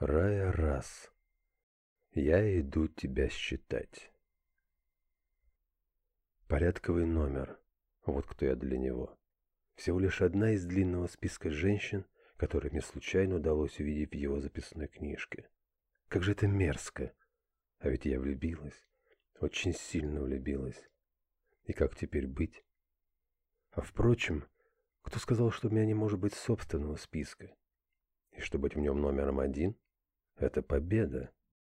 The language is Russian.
Рая раз. Я иду тебя считать. Порядковый номер. Вот кто я для него. Всего лишь одна из длинного списка женщин, которые мне случайно удалось увидеть в его записной книжке. Как же это мерзко. А ведь я влюбилась. Очень сильно влюбилась. И как теперь быть? А впрочем, кто сказал, что у меня не может быть собственного списка? И что быть в нем номером один? это победа.